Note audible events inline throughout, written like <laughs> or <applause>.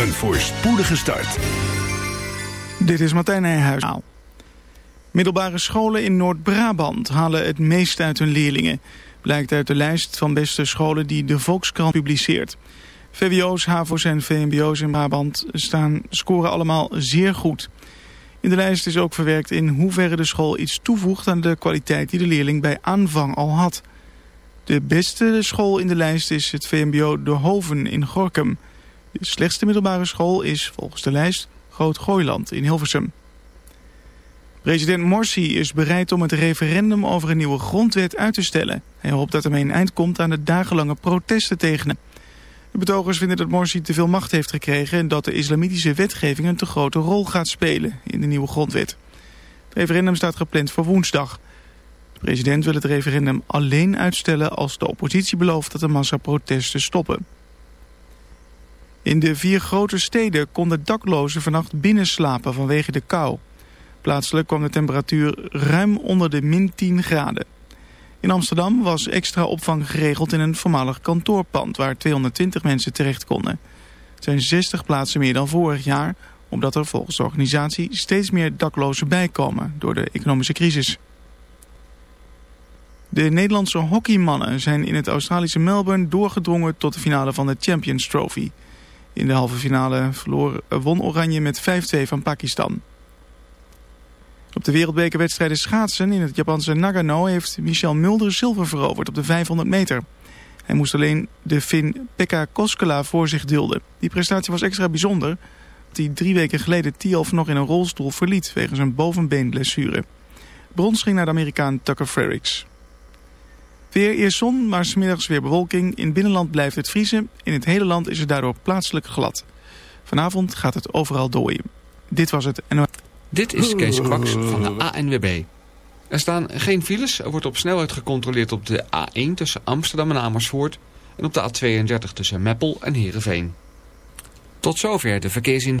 Een voorspoedige start. Dit is Martijn Nijhuis. Middelbare scholen in Noord-Brabant halen het meest uit hun leerlingen. Blijkt uit de lijst van beste scholen die de Volkskrant publiceert. VWO's, HAVO's en VMBO's in Brabant staan, scoren allemaal zeer goed. In de lijst is ook verwerkt in hoeverre de school iets toevoegt aan de kwaliteit die de leerling bij aanvang al had. De beste school in de lijst is het VMBO De Hoven in Gorkum. De slechtste middelbare school is volgens de lijst Groot Gooiland in Hilversum. President Morsi is bereid om het referendum over een nieuwe grondwet uit te stellen. Hij hoopt dat ermee een eind komt aan de dagenlange protesten tegen hem. De betogers vinden dat Morsi te veel macht heeft gekregen... en dat de islamitische wetgeving een te grote rol gaat spelen in de nieuwe grondwet. Het referendum staat gepland voor woensdag. De president wil het referendum alleen uitstellen als de oppositie belooft dat de massaprotesten stoppen. In de vier grote steden konden daklozen vannacht binnenslapen vanwege de kou. Plaatselijk kwam de temperatuur ruim onder de min 10 graden. In Amsterdam was extra opvang geregeld in een voormalig kantoorpand... waar 220 mensen terecht konden. Het zijn 60 plaatsen meer dan vorig jaar... omdat er volgens de organisatie steeds meer daklozen bijkomen... door de economische crisis. De Nederlandse hockeymannen zijn in het Australische Melbourne doorgedrongen... tot de finale van de Champions Trophy... In de halve finale verloor, eh, won Oranje met 5-2 van Pakistan. Op de wereldbekerwedstrijden schaatsen in het Japanse Nagano... heeft Michel Mulder zilver veroverd op de 500 meter. Hij moest alleen de Fin Pekka Koskela voor zich dulden. Die prestatie was extra bijzonder... die drie weken geleden Tialf nog in een rolstoel verliet... wegens een bovenbeenblessure. Brons ging naar de Amerikaan Tucker Frericks. Weer eerst zon, maar smiddags weer bewolking. In het binnenland blijft het vriezen. In het hele land is het daardoor plaatselijk glad. Vanavond gaat het overal dooien. Dit was het Dit is Kees Kwaks van de ANWB. Er staan geen files. Er wordt op snelheid gecontroleerd op de A1 tussen Amsterdam en Amersfoort... en op de A32 tussen Meppel en Heerenveen. Tot zover de verkeersin.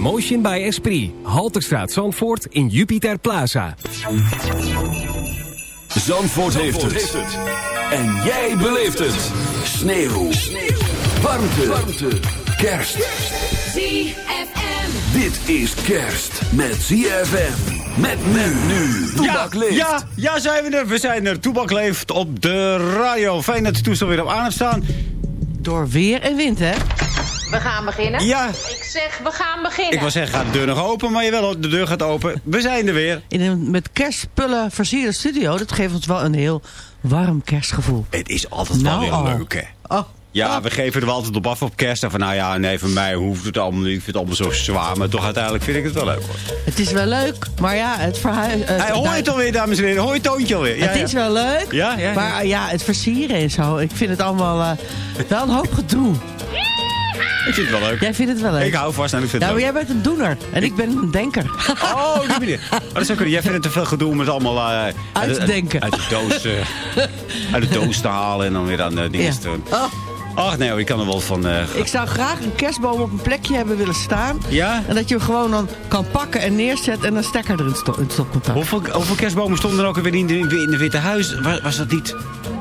Emotion. Emotion by Esprit. Halterstraat Zandvoort in Jupiter Plaza. Zandvoort, heeft, het. En jij beleeft het. Sneeuw. Warmte. Warmte. Kerst. ZFM. Dit is kerst met ZFM. Met men nu. Toebak leeft. Ja, ja, zijn we er. We zijn er. Toebak leeft op de radio. Fijn dat de toestel weer op aan staan. Door weer en wind, hè? We gaan beginnen? Ja. Ik zeg, we gaan beginnen. Ik wil zeggen, gaat de deur nog open, maar jawel, de deur gaat open. We zijn er weer. In een met kerstspullen versierde studio. Dat geeft ons wel een heel warm kerstgevoel. Het is altijd Nou wel al. weer leuk, hè? Oh. Ja, we geven er wel altijd op af op kerst. En van, nou ja, nee, voor mij hoeft het allemaal niet. Ik vind het allemaal zo zwaar. Maar toch uiteindelijk vind ik het wel leuk, hoor. Het is wel leuk, maar ja, het verhuis... Hey, hoor je het alweer, dames en heren? Hoor je het toontje alweer? Ja, het ja. is wel leuk, Ja, ja, ja. maar ja, het versieren en zo. Ik vind het allemaal eh, wel een hoop gedoe. Ik vind het wel leuk. Jij vindt het wel leuk? Ik hou vast en ik vind Ja, het leuk. jij bent een doener en ik ben een denker. Oh, die manier. Maar dat zou kunnen. Jij vindt het te veel gedoe om het allemaal... eh, Uit te de- denken. Uit de doos, eh, uit de doos te halen en dan weer aan de dingen Ja. te doen. Oh, Ach nee, ik kan er wel van... eh, ik zou graag een kerstboom op een plekje hebben willen staan. Ja? En dat je hem gewoon dan kan pakken en neerzetten en een stekker erin sto in stopcontact. Hoeveel, hoeveel kerstbomen stonden er ook weer in de, in de Witte Huis? Was, was dat niet,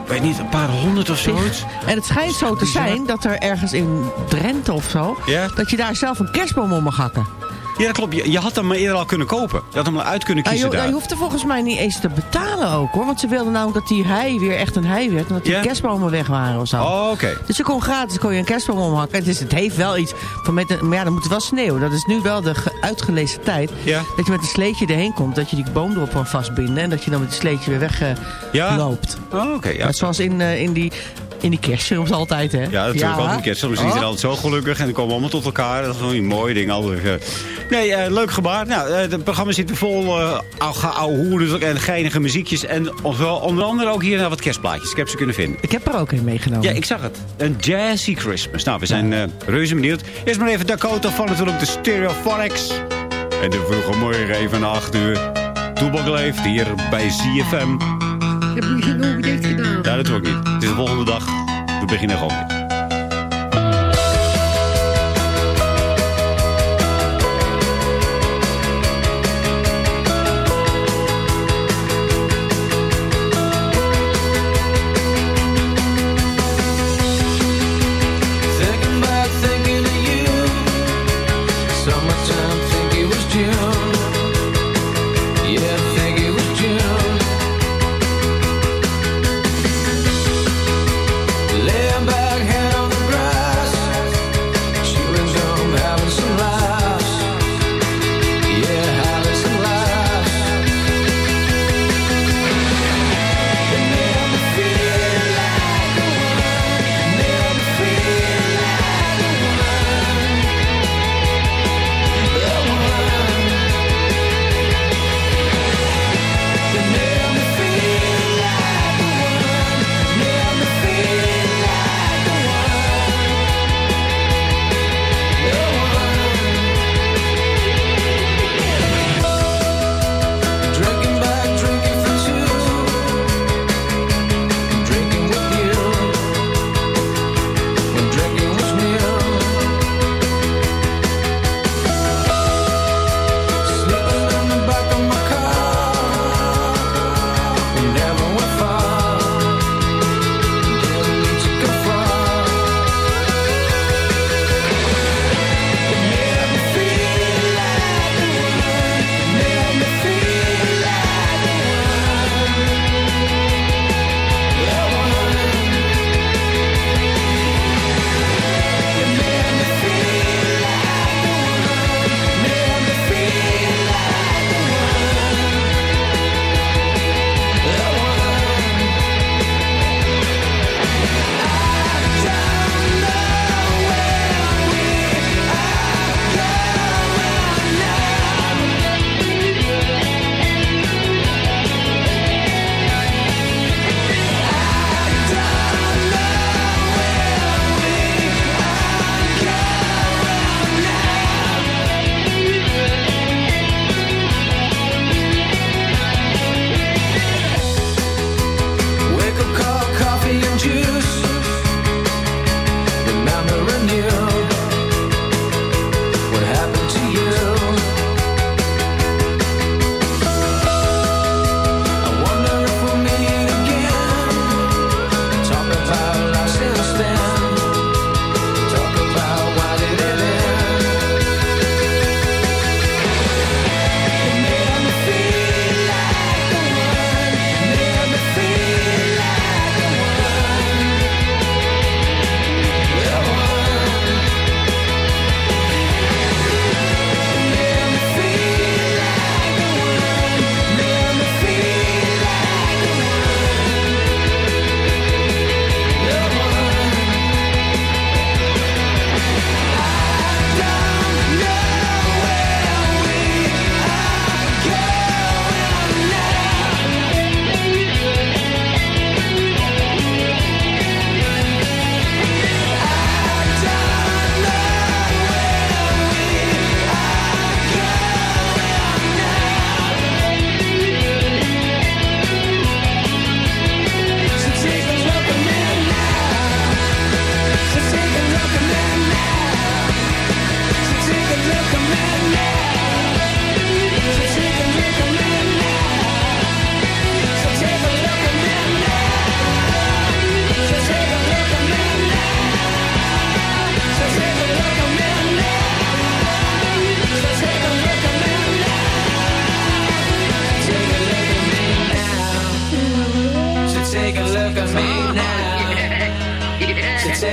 ik weet niet, een paar honderd of zoiets? En het schijnt zo te zijn dat er ergens in Drenthe of zo... Ja? dat je daar zelf een kerstboom op mag hakken. Ja, dat klopt. Je, je had hem maar eerder al kunnen kopen. Je had hem al uit kunnen Ah, kiezen joh, daar. je hoeft er volgens mij niet eens te betalen ook hoor. Want ze wilden namelijk dat die hei weer echt een hei werd. En dat die Ja? kerstbomen weg waren of zo. Oh, oké. Dus je kon gratis kon je een kerstboom omhakken. Het, is, het heeft wel iets van met een, Maar ja, dan moet het wel sneeuwen. Dat is nu wel de ge- uitgelezen tijd. Dat je met een sleetje erheen komt. Dat je die boom erop kan vastbinden. En dat je dan met het sleetje weer wegloopt. Ja? loopt. Oh, oké. ja. Maar zoals in, eh, in die, in die kerstfilms altijd hè. Ja, natuurlijk ook een kerst. Soms is Oh. iedereen altijd zo gelukkig en dan komen allemaal tot elkaar. Dat is een mooi ding. Altijd. Nee, eh, leuk gebaar. Nou, eh, het programma zit er vol uh, ouwe en geinige muziekjes. En onder onder andere ook hier nou, wat kerstplaatjes. Ik heb ze kunnen vinden. Ik heb er ook een meegenomen. Ja, ik zag het. Een jazzy Christmas. Nou, we zijn reuze benieuwd. Eerst maar even Dakota van natuurlijk de Stereophonics. En de vroege morgen even na 8 uur. Toebak leeft hier bij ZFM. Heb niet genoeg dicht gedaan. Ja, dat doe ik niet. Het is de volgende dag. We beginnen gewoon weer.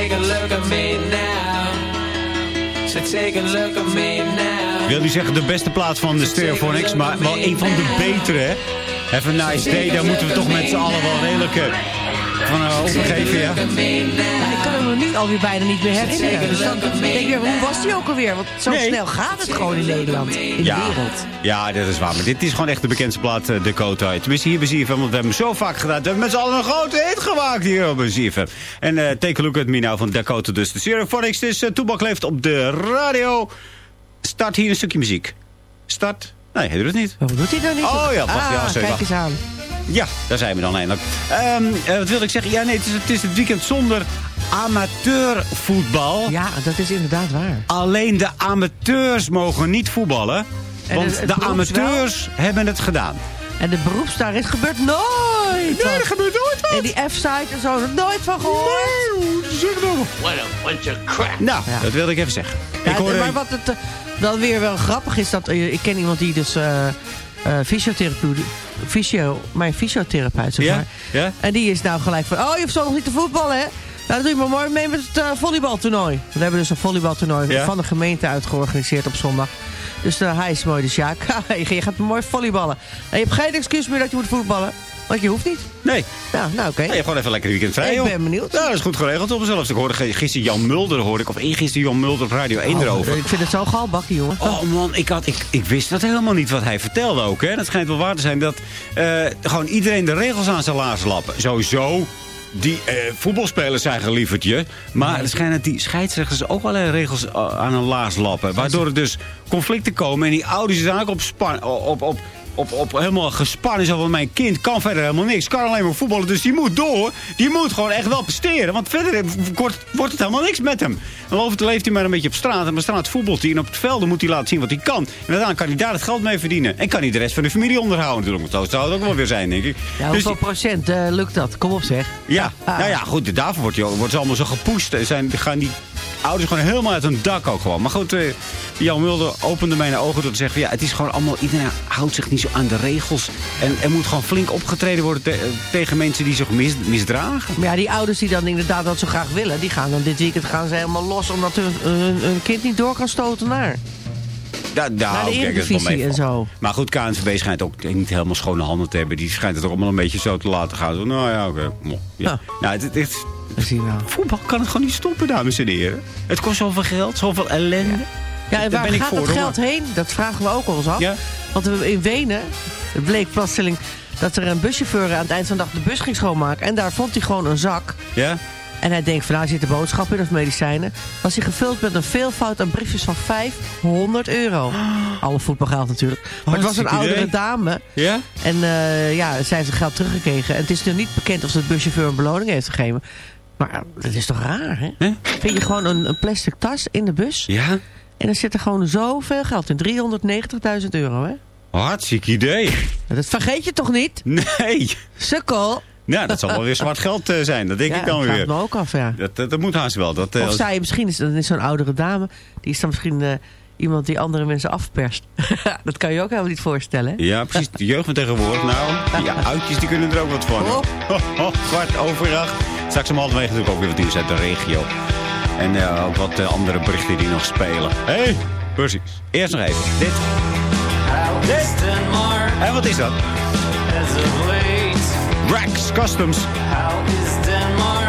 Take a look at me now. So take a look at me now. Ik wil niet zeggen de beste plaats van de Stereophonics, maar wel een van de betere. hè. Have a nice day, daar moeten we toch met z'n allen wel redelijk eh, van uh, opgeven, ja. Nu alweer bijna niet meer herinneren. Dus dan denk ik weer, hoe was die ook alweer? Want zo Nee. snel gaat het gewoon in Nederland. In Ja, de wereld. ja, dat is waar. Maar dit is gewoon echt de bekendste plaat, eh, Dakota. Tenminste, hier bij ZFM, want we hebben hem zo vaak gedaan. We hebben met z'n allen een grote hit gemaakt hier op ZFM. En eh take a look at me now van Dakota dus. De Stereophonics, dus uh, Toebak leeft op de radio. Start hier een stukje muziek. Start. Nee, hij doet het niet. Wat doet hij nou niet? Oh ja, wacht, ah, ja, sorry, kijk wacht. eens aan. Ja, daar zijn we dan eindelijk. Ehm, eh, wat wilde ik zeggen? Ja, nee, het is, het is het weekend zonder amateurvoetbal. Ja, dat is inderdaad waar. Alleen de amateurs mogen niet voetballen. En Want het- het de wel? amateurs hebben het gedaan. En de beroepsdaar is gebeurt nooit. Nee, er gebeurt nooit wat. En die F-site en zo, er nooit van gehoord. zeg nou. What a bunch of crap. Nou, Ja. dat wilde ik even zeggen. Ja, ik hoorde... Maar wat het eh, dan weer wel grappig is, dat eh, ik ken iemand die dus eh eh fysiotherapeut, fysio, mijn fysiotherapeut, zeg maar. Ja? En die is nou gelijk van, oh, je hoeft zo nog niet te voetballen, hè? Nou, dat doe je maar mooi mee met het eh, volleybaltoernooi. We hebben dus een volleybaltoernooi Ja? van de gemeente uitgeorganiseerd op zondag. Dus eh, hij is mooi, dus ja, <laughs> je gaat mooi volleyballen. En je hebt geen excuus meer dat je moet voetballen, want je hoeft niet. Nee. Ja, nou oké. Ja, je hebt gewoon even lekker weekend vrij, Ik joh. ben benieuwd. Ja, dat is goed geregeld op mezelf. Ik hoorde gisteren Jan Mulder, hoorde ik. Of eergisteren Jan Mulder op Radio 1 erover. Ik vind het zo galbakkie, jongen. Oh man, ik, had, ik, ik wist dat helemaal niet wat hij vertelde ook. Hè. Dat schijnt wel waar te zijn dat eh, gewoon iedereen de regels aan zijn laars lappen. Sowieso, die eh, voetbalspelers zijn gelievertje. Maar het schijnt dat die scheidsrechters ook allerlei regels eh, aan een laars lappen. Waardoor er dus conflicten komen. En die ouders zijn ook op, span, op, op, op, op helemaal gespannen. Zo van, mijn kind kan verder helemaal niks. Kan alleen maar voetballen, dus die moet door. Die moet gewoon echt wel presteren. Want verder wordt, wordt het helemaal niks met hem. Dan leeft hij maar een beetje op straat. En op straat voetbalt hij. En op het veld moet hij laten zien wat hij kan. En uiteindelijk kan hij daar het geld mee verdienen. En kan hij de rest van de familie onderhouden natuurlijk. Zo zou het ook wel weer zijn, denk ik. Ja, Dus hoeveel procent eh, lukt dat? Kom op zeg. ja, Ah. nou ja, goed, daarvoor wordt, hij wordt ze allemaal zo gepusht. Er Zijn, gaan die ouders gewoon helemaal uit hun dak ook gewoon. Maar goed, eh, Jan Mulder opende mijn ogen door te zeggen... Ja, het is gewoon allemaal, iedereen houdt zich niet zo aan de regels. En er moet gewoon flink opgetreden worden te- eh, tegen mensen die zich mis- misdragen. Maar ja, die ouders die dan inderdaad dat zo graag willen... die gaan dan dit weekend gaan ze helemaal los... omdat hun, hun, hun kind niet door kan stoten naar. Da, daar Naar de kijk, dat en zo. Maar goed, KNVB schijnt ook niet helemaal schone handen te hebben. Die schijnt het ook allemaal een beetje zo te laten gaan. Zo, nou ja, oké. Mo, Ja. Nou, het, het, het- Zie je wel. voetbal kan het gewoon niet stoppen, dames en heren. Het kost zoveel geld, zoveel ellende. Ja, en Daar waar ben ik gaat voor, dat geld heen? Dat vragen we ook ons af. Ja. Want in Wenen, het bleek plotseling... dat er een buschauffeur aan het eind van de dag de bus ging schoonmaken. En daar vond hij gewoon een zak. Ja? En hij denkt van, nou zitten boodschappen in of medicijnen. Was hij gevuld met een veelvoud aan briefjes van 500 euro. Alle voetbalgeld natuurlijk. Maar het was een oudere idee. dame. Ja? En eh, ja, zij heeft zijn geld teruggekregen. En het is nu niet bekend of ze de buschauffeur een beloning heeft gegeven. Maar eh, dat is toch raar, hè? Vind je gewoon een, een plastic tas in de bus? Ja? En dan zit er gewoon zoveel geld in. 390.000 euro, hè? Hartstikke idee. Dat vergeet je toch niet? Nee. Sukkel. Nou, dat zal wel weer zwart geld eh, zijn. Dat denk Ja, ik dan dat weer. ik me ook af, ja. Dat, dat, dat moet haast wel. Dat, eh, Of je misschien, is, dan is zo'n oudere dame... die is dan misschien iemand die andere mensen afperst. <laughs> dat kan je ook helemaal niet voorstellen, hè? Ja, precies. De jeugd van tegenwoordig. Nou, die uitjes die kunnen er ook wat van. Oh. <laughs> Kwart over acht. Straks om half natuurlijk ook weer wat nieuws uit de regio. En eh, ook wat eh, andere berichten die nog spelen. Hé, hey, precies. Eerst nog even. Dit. Denmark En wat is dat? Rax Customs. How is Denmark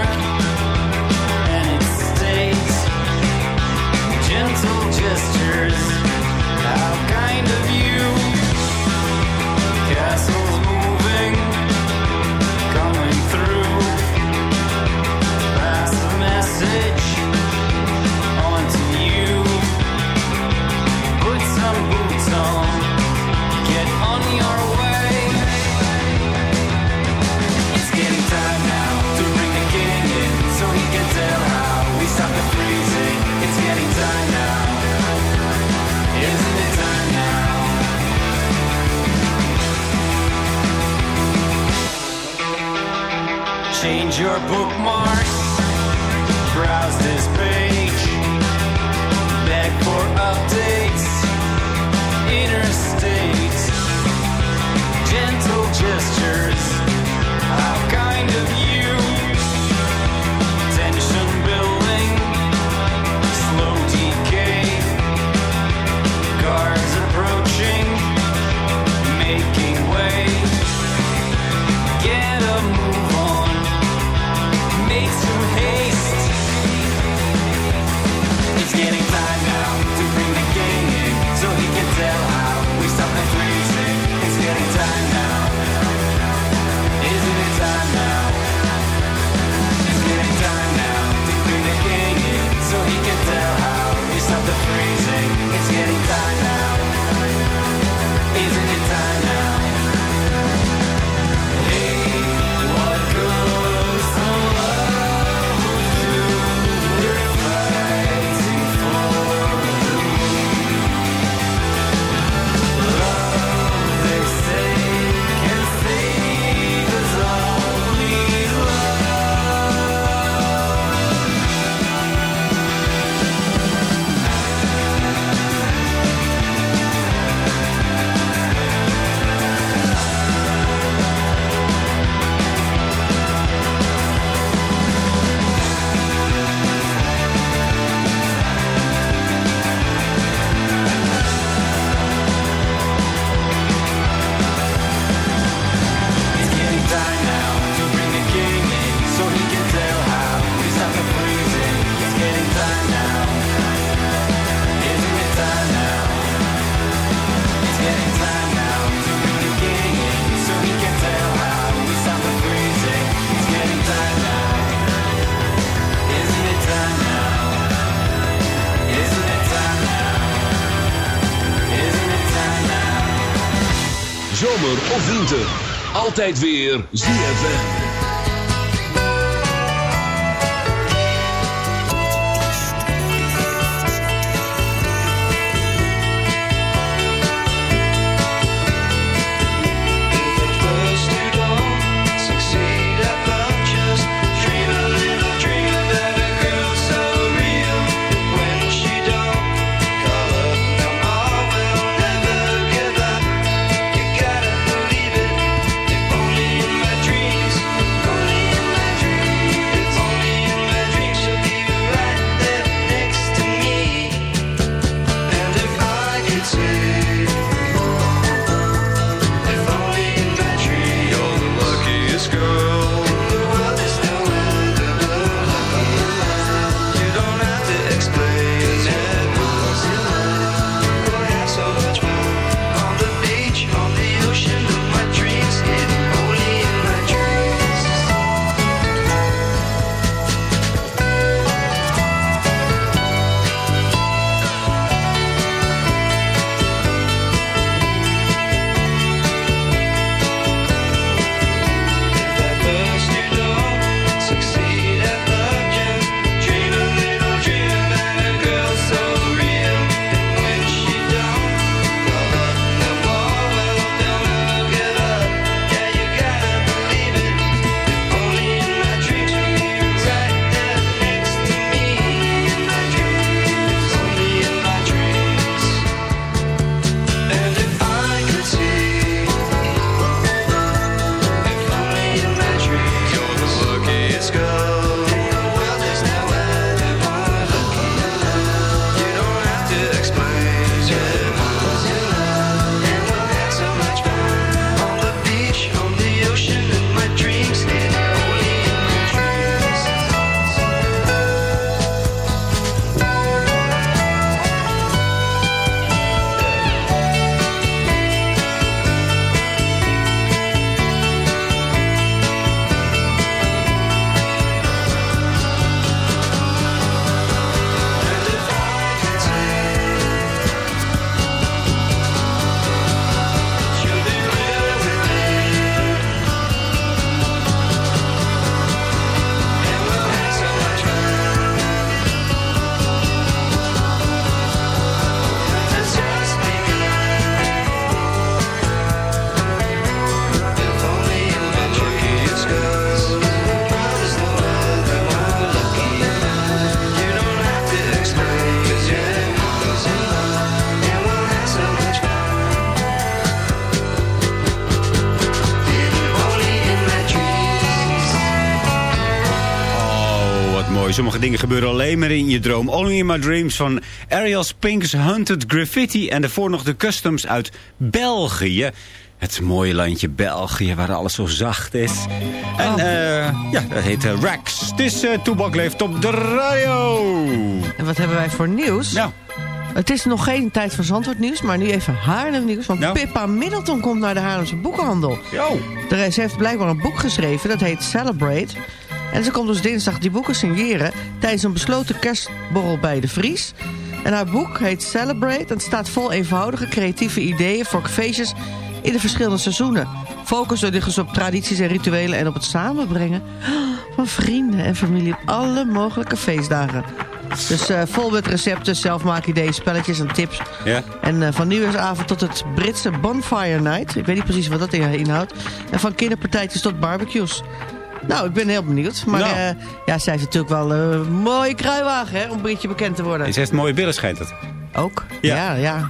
your bookmark. Browse this page. Back for updates. Interstate. Gentle gestures. How kind of you. Tension building. Slow decay. Guards approaching. Making way. Get a move getting time now to bring the game in so he can tell how we stop the threes. Altijd weer. Dingen gebeuren alleen maar in je droom. Only in my dreams van Ariel Spink's Hunted Graffiti. En daarvoor nog de customs uit België. Het mooie landje België, waar alles zo zacht is. En eh, ja, dat heet uh, Rex. Het is uh, Toebak leeft op de radio. En wat hebben wij voor nieuws? Nou. Het is nog geen tijd voor Zandvoort nieuws, maar nu even Haarlem nieuws. Want Nou. Pippa Middleton komt naar de Haarlemse boekenhandel. Yo. Er- Ze heeft blijkbaar een boek geschreven, dat heet Celebrate. En ze komt dus dinsdag die boeken signeren tijdens een besloten kerstborrel bij de Vries. En haar boek heet Celebrate en het staat vol eenvoudige creatieve ideeën voor feestjes in de verschillende seizoenen. Focus er dus op tradities en rituelen en op het samenbrengen van vrienden en familie op alle mogelijke feestdagen. Dus eh, vol met recepten, zelfmaak-ideeën, spelletjes en tips. Ja. En eh, van nieuwjaarsavond tot het Britse Bonfire Night. Ik weet niet precies wat dat inhoudt. En van kinderpartijtjes tot barbecues. Nou, ik ben heel benieuwd. Maar Nou. eh, ja, zij heeft natuurlijk wel eh, een mooie kruiwagen, hè, om een beetje bekend te worden. Ze heeft mooie billen, schijnt het. Ook? Ja. Ja, ja.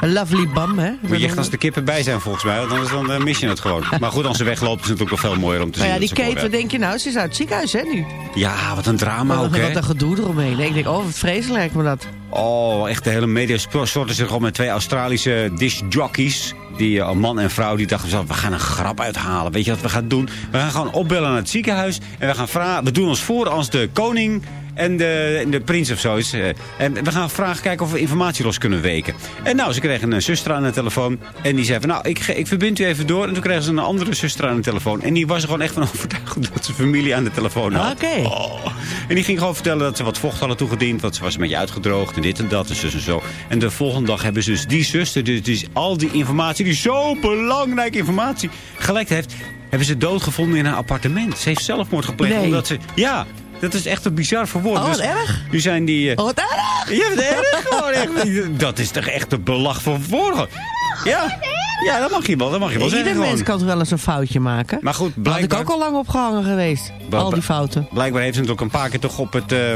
Een lovely bam, hè. Moet je echt als de kippen bij zijn, volgens mij. Anders dan, eh, mis je het gewoon. Maar goed, als ze weglopen is het natuurlijk nog veel mooier om te <laughs> Maar zien. ja, die Kate, wat denk je nou? Ze is uit het ziekenhuis, hè, nu? Ja, wat een drama wat, ook, hè? wat een gedoe eromheen. Ik denk, oh, wat vreselijk lijkt me dat. Oh, echt de hele media stortte zich op met twee Australische discjockeys. Die eh, man en vrouw die dachten we gaan een grap uithalen. Weet je wat we gaan doen? We gaan gewoon opbellen naar het ziekenhuis. En we gaan vragen, we doen ons voor als de koning en de, de prins of zo is. eh, en we gaan vragen kijken of we informatie los kunnen weken. En nou, ze kregen een zuster aan de telefoon. En die zei van, nou, ik, ik verbind u even door. En toen kregen ze een andere zuster aan de telefoon. En die was er gewoon echt van <laughs> overtuigd dat ze familie aan de telefoon had. Oké. Oh. En die ging gewoon vertellen dat ze wat vocht hadden toegediend. Want ze was een beetje uitgedroogd en dit en dat en zus en zo. En de volgende dag hebben ze dus die zuster, dus, dus al die informatie, die zo belangrijke informatie gelekt heeft, hebben ze doodgevonden in haar appartement. Ze heeft zelfmoord gepleegd Nee. omdat ze... Ja, dat is echt een bizar verwoord. Oh, wat Dus erg. Nu zijn die... eh, Oh, wat erg! ja, wat erg gewoon echt. Dat is toch echt een belach voor woorden. Ja, ja, dat mag je wel, dat mag je wel zeggen Ieder mens kan toch wel eens een foutje maken? Maar goed, Daar had ik blijkbaar... ook al lang opgehangen geweest. Al die fouten. Blijkbaar heeft ze natuurlijk een paar keer toch op het... eh,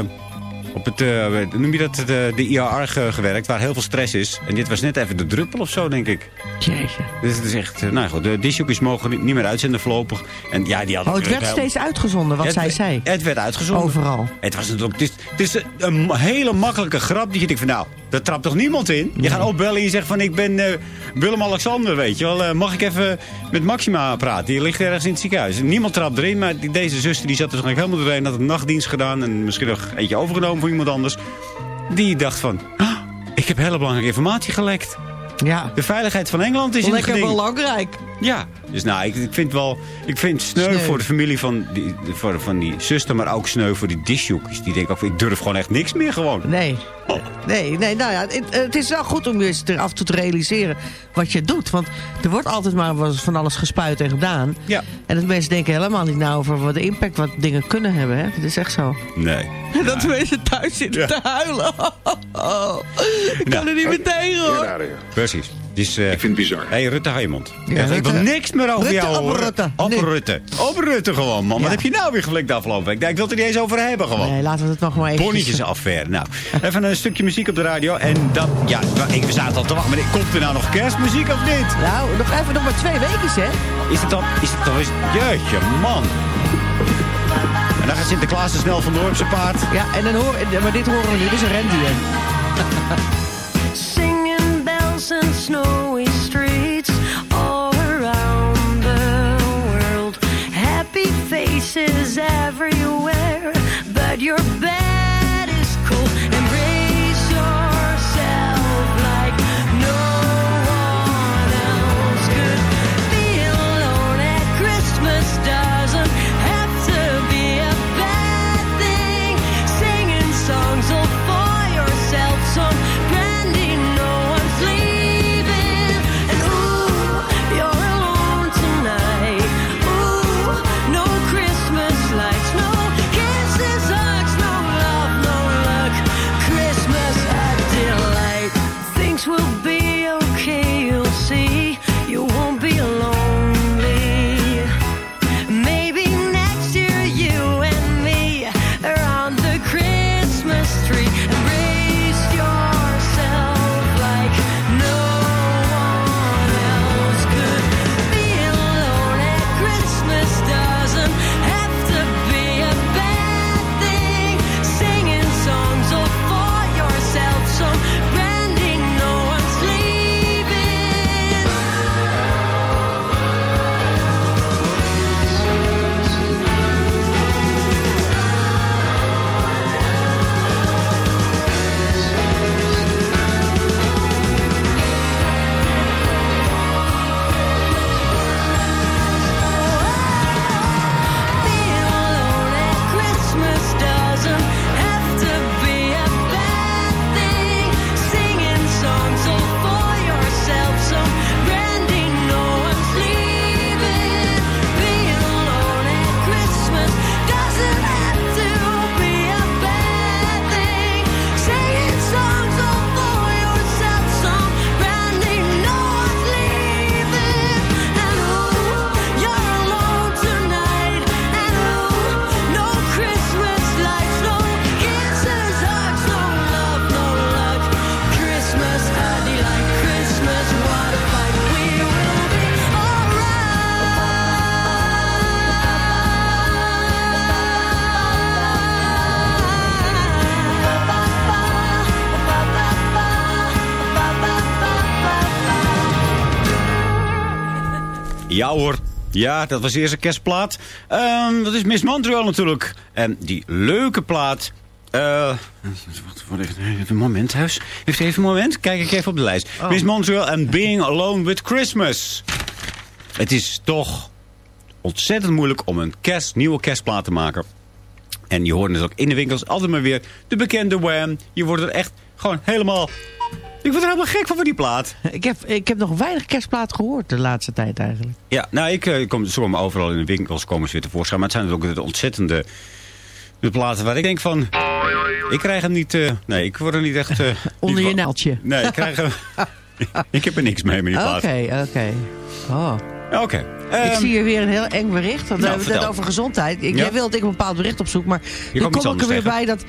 op het, eh, noem je dat, de, de IAR ge- gewerkt, waar heel veel stress is. En dit was net even de druppel of zo, denk ik. Jeetje. Dus het is echt, eh, nou goed, de discjockeys mogen niet niet meer uitzenden voorlopig. En ja, die hadden Oh, het werd steeds uitgezonden, wat Het zij zei. Het werd uitgezonden. Overal. Het, was natuurlijk, het, is, het is een, hele makkelijke grap. Die je denkt van, nou, daar trapt toch niemand in? Je gaat opbellen en je zegt van, ik ben eh, Willem-Alexander, weet je wel. Eh, mag ik even met Maxima praten? Die ligt ergens in het ziekenhuis. Niemand trapt erin, maar die- deze zuster die zat er waarschijnlijk helemaal doorheen. Had een nachtdienst gedaan en misschien nog eentje overgenomen voor iemand anders. Die dacht van, "Ah, ik heb hele belangrijke informatie gelekt. Ja. De veiligheid van Engeland is in het Lekker belangrijk. Ja, dus nou, ik, ik vind wel, ik vind sneu, Sneu. voor de familie van die, voor, van die zuster, maar ook sneu voor die disjoekjes. Die denken ook, ik durf gewoon echt niks meer gewoon. Nee. Nee, nee, nou ja, het, het is wel goed om je eens er af en toe te realiseren wat je doet. Want er wordt altijd maar van alles gespuit en gedaan. Ja. En dat mensen denken helemaal niet na over wat de impact wat dingen kunnen hebben. Hè? Dat is echt zo. Nee. <laughs> Dat mensen thuis zitten te huilen. Oh, <laughs> ik kan er niet meer tegen hoor. Precies. Dus, ik vind het bizar. Hé, hey, Rutte Heijmond. Ja, ik wil niks meer over Rutte jou op horen. Rutte. Op Nee. Rutte. Op Rutte gewoon, man. Ja. Wat heb je nou weer geflikt de afgelopen week? Ik wil het er niet eens over hebben gewoon. Nee, laten we het nog maar even... Bonnetjesaffaire. Nou, even een stukje muziek op de radio. En dat, ja, ik we zaten al te wachten. Maar komt er nou nog kerstmuziek of niet? Nou, nog even nog maar twee weken hè. Is het dan, is het dan eens... Jeetje, man. En dan gaat Sinterklaas er snel vandoor op zijn paard. Ja, en dan hoor, maar dit horen we nu. Dit is een rendier. <laughs> And snowy streets all around the world. Happy faces everywhere, but your bed Ja, dat was de eerste kerstplaat. Ehm, dat is Miss Montreal natuurlijk. En die leuke plaat Eh, wacht, een moment, huis. Heeft u even een moment? Kijk ik even op de lijst. Miss Montreal en Being Alone with Christmas. Het is toch ontzettend moeilijk om een kerst, nieuwe kerstplaat te maken. En je hoort het ook in de winkels altijd maar weer de bekende Wham. Je wordt er echt gewoon helemaal... Ik word er helemaal gek van van die plaat. Ik heb, ik heb nog weinig kerstplaat gehoord de laatste tijd eigenlijk. Ja, nou, ik eh, kom, ze komen overal in de winkels komen ze weer tevoorschijn. Maar het zijn ook de ontzettende de platen waar ik denk van... Ik krijg hem niet... eh, nee, ik word er niet echt... eh, <laughs> Onder niet je naaldje. Nee, ik krijg hem... <laughs> ik heb er niks mee met die plaat. Oké, oké. Oh. Oké. ik ehm, zie hier weer een heel eng bericht. Want we nou, hebben het net over gezondheid. Ik, Ja. Jij wilde ik een bepaald bericht opzoeken. Maar Je dan kom ik er weer bij dat...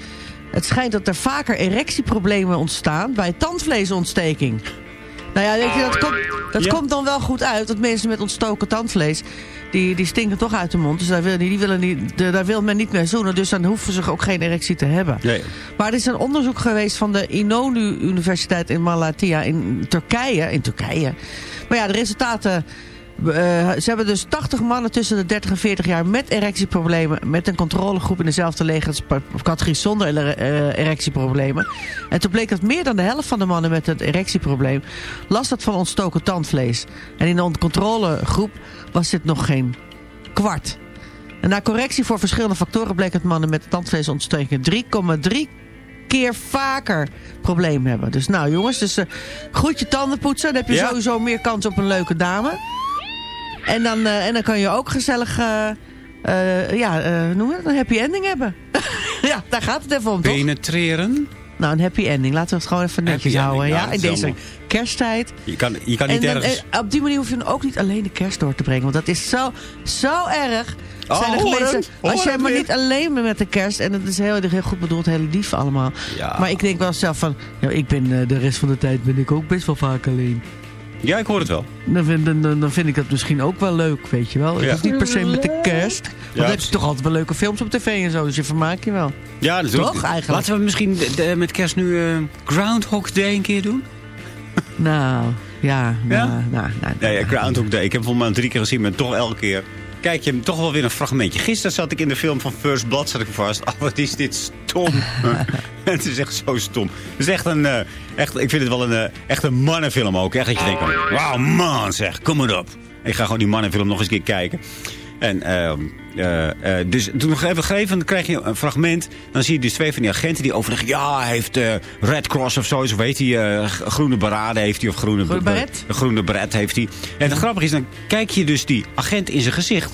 Het schijnt dat er vaker erectieproblemen ontstaan bij tandvleesontsteking. Nou ja, weet je, dat, komt, dat Ja. komt dan wel goed uit. Dat mensen met ontstoken tandvlees, die, die stinken toch uit de mond. Dus daar wil, die willen niet, de- daar wil men niet mee zoenen. Dus dan hoeven ze ook geen erectie te hebben. Nee. Maar er is een onderzoek geweest van de Inonu Universiteit in Malatya in Turkije. In Turkije. Maar ja, de resultaten... eh, ze hebben dus 80 mannen tussen de 30 en 40 jaar met erectieproblemen... met een controlegroep in dezelfde leeftijdscategorie zonder eh, erectieproblemen. En toen bleek dat meer dan de helft van de mannen met het erectieprobleem... last had van ontstoken tandvlees. En in de controlegroep was dit nog geen kwart. En na correctie voor verschillende factoren bleek dat mannen met tandvleesontsteking 3,3 keer vaker probleem hebben. Dus nou jongens, dus eh, goed je tanden poetsen. Dan heb je Ja. sowieso meer kans op een leuke dame. En dan, eh, en dan kan je ook gezellig, eh, eh, ja, noem het, een happy ending hebben. <laughs> ja, daar gaat het even om, toch? Penetreren? Nou, een happy ending. Laten we het gewoon even netjes Happy houden. ending, Ja, in dat deze kersttijd. Je kan, je kan niet En, ergens... en op die manier hoef je dan ook niet alleen de kerst door te brengen. Want dat is zo, zo erg. Oh, Zijn er mensen, als jij maar weer. niet alleen bent met de kerst. En het is heel, heel goed bedoeld, heel lief allemaal. Ja. Maar ik denk wel zelf van... Ja, ik ben de rest van de tijd ben ik ook best wel vaak alleen. Ja, ik hoor het wel. Dan vind, dan, dan vind ik dat misschien ook wel leuk, weet je wel. Het Ja. is niet per se met de kerst. Want Ja, dan heb je toch altijd wel leuke films op tv en zo. Dus je vermaakt je wel. Ja, natuurlijk. Toch, eigenlijk? Laten we misschien de- de- met kerst nu eh, Groundhog Day een keer doen? Nou, ja. Nou, Ja? nou, nou, nou. Nee, ja, Groundhog Day. Ik heb hem volgens mij drie keer gezien, maar toch elke keer... Kijk je hem toch wel weer een fragmentje. Gisteren zat ik in de film van First Blood, zat ik vast. Oh, wat is dit stom. <laughs> het is echt zo stom. Het is echt een... eh, echt, ik vind het wel een, eh, echt een mannenfilm ook. Echt dat je denkt, van, wauw man zeg, kom maar op. Ik ga gewoon die mannenfilm nog eens een keer kijken. En ehm, eh, eh, dus toen nog even gegeven, dan krijg je een fragment. Dan zie je dus twee van die agenten die overleggen. Ja, hij heeft eh, Red Cross of zo. Zo weet hij. groene berade heeft hij. Of groene, Groene groene beret heeft hij. En het grappige is, dan kijk je dus die agent in zijn gezicht.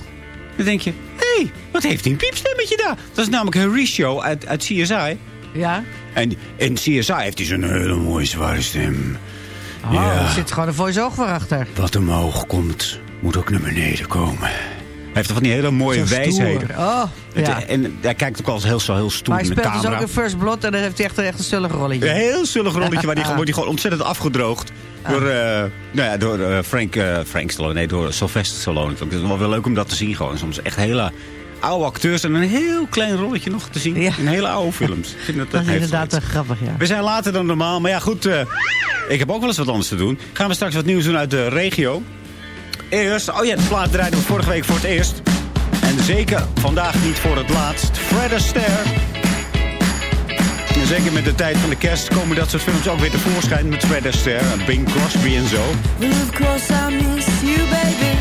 Dan denk je, hé, hey, wat heeft hij een piepstemmetje daar? Dat is namelijk Horatio uit, uit CSI. Ja? En in CSI heeft hij zo'n hele mooie zware stem. Oh, Ja. er zit gewoon een voice-over achter. Wat omhoog komt, moet ook naar beneden komen. Hij heeft van die hele mooie wijsheden. Oh, ja. En hij kijkt ook al heel, zo heel stoer hij in de speelt dus camera. ook in First Blood en dan heeft hij echt, echt een sullig rolletje. Een heel zullig <laughs> rolletje, waar die gewoon, wordt die gewoon ontzettend afgedroogd. Door, eh, nou ja, door eh, Frank, eh, Frank Stallone, nee, door Sylvester Stallone. Het is wel weer leuk om dat te zien gewoon. Soms echt hele oude acteurs en een heel klein rolletje nog te zien. Ja. In hele oude films. Ik vind <laughs> dat, Dat is inderdaad wel grappig, ja. We zijn later dan normaal, maar ja goed, eh, ik heb ook wel eens wat anders te doen. Gaan we straks wat nieuws doen uit de regio. Eerst, oh ja, de plaat draaide we vorige week voor het eerst. En zeker vandaag niet voor het laatst. Fred Astaire. En zeker met de tijd van de kerst komen dat soort films ook weer tevoorschijn met Fred Astaire Bing Crosby en zo. Of course I miss you, baby.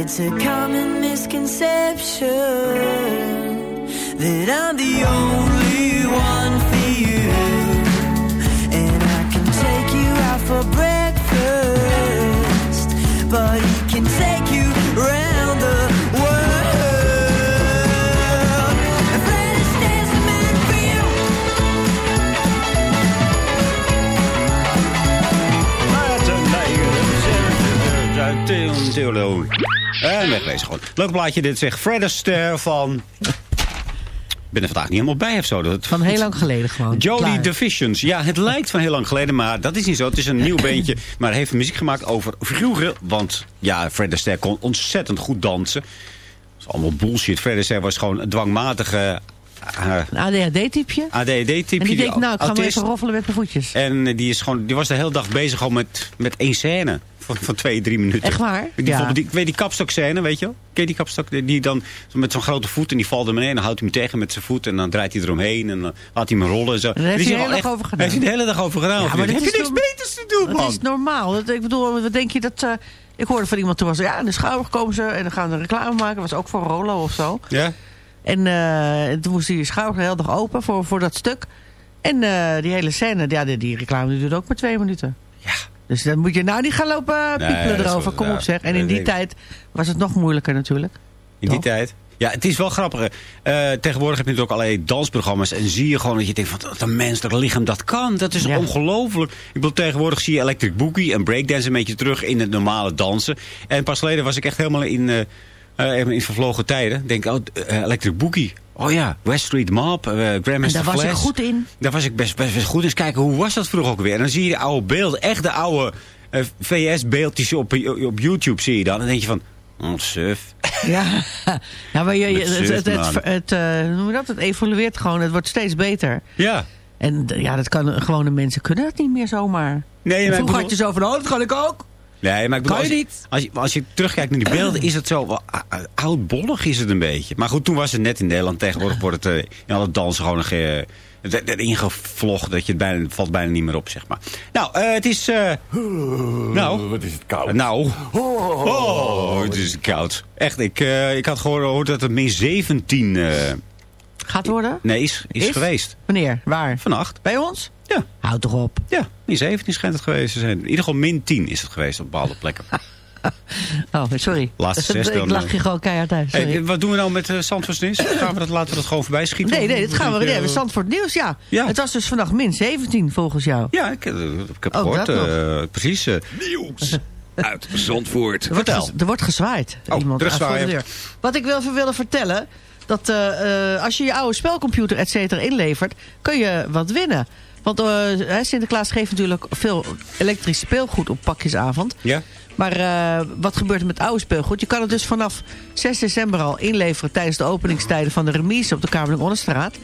It's a common misconception that I'm the only Wegwezen gewoon. Leuk plaatje dit zegt Fred Astaire van... Ik ben er vandaag niet helemaal bij of zo. Dat- Van heel lang geleden gewoon. Klaar. Divisions. Ja, het lijkt van heel lang geleden, maar dat is niet zo. Het is een nieuw <laughs> beentje, maar hij heeft muziek gemaakt over vroeger. Want ja, Fred Astaire kon ontzettend goed dansen. Dat is allemaal bullshit. Fred Astaire was gewoon een dwangmatige Een ADHD-typje. ADHD-type. En die denkt, nou, ik ga maar even roffelen met mijn voetjes. En eh, die, is gewoon, die was de hele dag bezig gewoon met, met één scène. Van, van twee, drie minuten. Echt waar? Die, Ja. die, weet je die kapstokscène, weet je wel? Ken je die kapstok? Die- dan met zo'n grote voet en die valt er beneden. En dan houdt hij hem tegen met zijn voet. En dan draait hij eromheen. En dan laat hij hem rollen. En zo. daar heeft hij de hele dag over gedaan. Heeft hij de hele dag over gedaan. Ja, maar dat Heb je niks beters te doen, Dat man? is normaal. Dat, ik bedoel, wat denk je dat... eh, ik hoorde van iemand toen was, ja, in de schouwer komen ze en dan gaan ze reclame maken. Dat was ook voor Rolo of zo. Ja? En eh, toen moest die schouwer de hele dag open voor, voor dat stuk. En eh, die hele scène, ja, die, die reclame duurde ook maar twee minuten. Ja. Dus dan moet je nou niet gaan lopen piepelen erover. wel- Kom op zeg. En in die tijd was het nog moeilijker natuurlijk. In die tijd. Ja, het is wel grappig. Eh, tegenwoordig heb je natuurlijk ook allerlei dansprogramma's. En zie je gewoon dat je denkt, van, dat een menselijk lichaam dat kan. Dat is ongelooflijk. Ik bedoel, tegenwoordig zie je Electric Boogie en breakdance een beetje terug in het normale dansen. En pas geleden was ik echt helemaal in, eh, in vervlogen tijden. Ik Denk, oh, eh, Electric Boogie. Oh ja, West Street Mob, En Grandmaster daar was ik goed in. Daar was ik best, best, best goed. Eens kijken, hoe was dat vroeger ook weer? En dan zie je de oude beelden. Echt de oude VS-beeldjes op, op YouTube zie je dan. En dan denk je van, oh, suf. <laughs> Ja, ja maar je, het, noem je dat? het evolueert gewoon. Het wordt steeds beter. Ja. En ja, dat kan, gewone mensen kunnen dat niet meer zomaar. Nee, En vroeger bedoel- had je zo van, oh, dat kan ik ook. Nee, maar ik bedoel, Kan je als, niet? Als je, als je terugkijkt naar die beelden, is het zo wel oudbollig is het een beetje. Maar goed, toen was het net in Nederland. Tegenwoordig wordt het eh, in alle dansen gewoon. Dat je het bijna, valt bijna niet meer op, zeg maar. Nou, eh, het is... eh, nou. Wat is het koud. Nou. Oh, het is koud. Echt, ik, eh, ik had gehoord dat het min 17... eh, Gaat worden? nee, is, is, Is? geweest. Wanneer? Waar? Vannacht. Bij ons? Ja. Houd toch op. Ja, min 17 schijnt het geweest te zijn. In ieder geval min 10 is het geweest op bepaalde plekken. <laughs> Oh, sorry. Laatste zes <laughs> ik dan, lach eh. je gewoon keihard uit. Hey, wat doen we nou met uh, Zandvoortsnis? Gaan we dat, laten we dat gewoon voorbij schieten? nee, nee, dat gaan we. Nee, eh, we Zandvoort Nieuws, ja. Ja. Het was dus vannacht min 17 volgens jou. Ja, ik, eh, ik heb Oh, gehoord. eh, precies. eh, Nieuws uit Zandvoort. Er wordt, Vertel. er wordt gezwaaid. Oh, Iemand. Wat ik wil even willen vertellen... dat eh, eh, als je je oude spelcomputer et cetera inlevert... kun je wat winnen. Want eh, Sinterklaas geeft natuurlijk veel elektrisch speelgoed op pakjesavond. Ja? Maar wat gebeurt er met oude speelgoed? Je kan het dus vanaf 6 december al inleveren... tijdens de openingstijden van de remise op de Kamerling Onnestraat.